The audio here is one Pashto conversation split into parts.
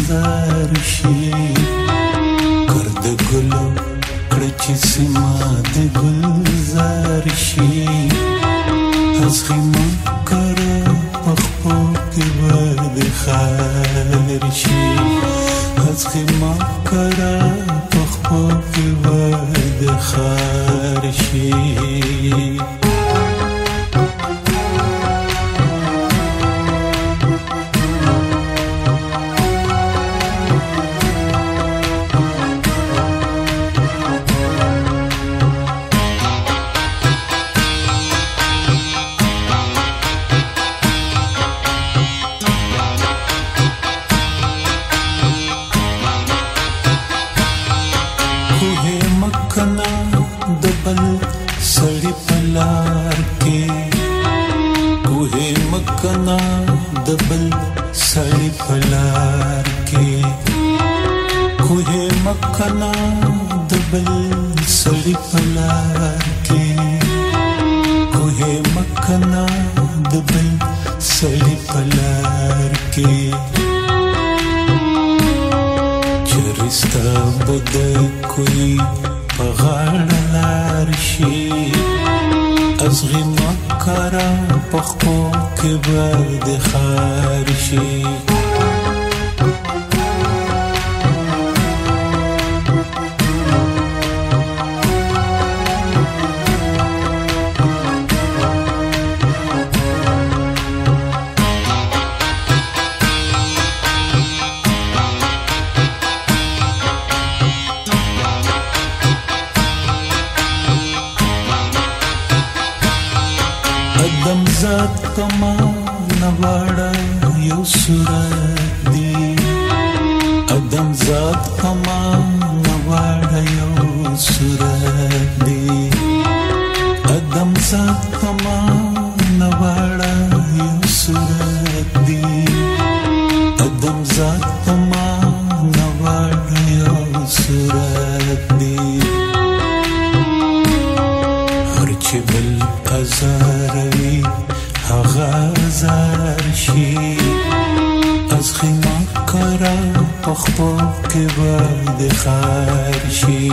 منظر شي کړ د ګل کړ چې سما د ګلزار شي تسخي من کړ پخپو کې ورد خار شي تسخي من کړ پخپو کې ورد خار خنا د بل سړي پلار کې کوه مکنا د بل سړي پلار کې چرستا بد کوي په غاړه لار شي ازغي مکرا په خو کې بر د خار شي رات کما نواړه یو صورت دی ادم ذات کما نواړه یو صورت دی ادم ذات کما نواړه یو صورت دی ادم ذات کما نواړه یو صورت دی هر چې بل ازاروي غزرشی از خیمه کارا پخ پخ که برده خرشی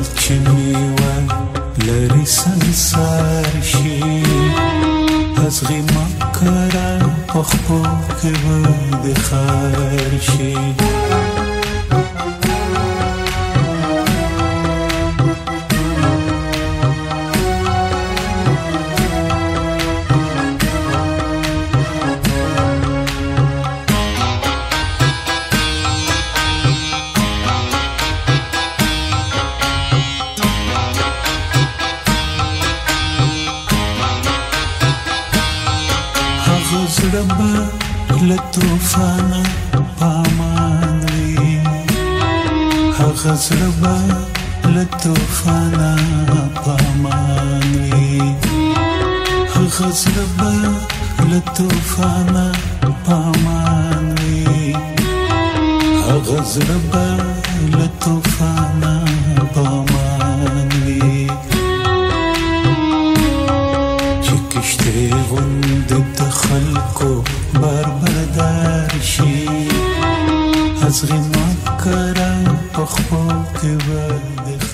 بل چې میوه لري سنسار شي از غما کران په خپل کې به د خار شي ربا له توفانه پامان وي هغه ربا له توفانه پامان وي هغه ربا له توفانه پامان وي هغه ربا له توفانه کو بربدر شی از غیمت کرم پخبا که بردخ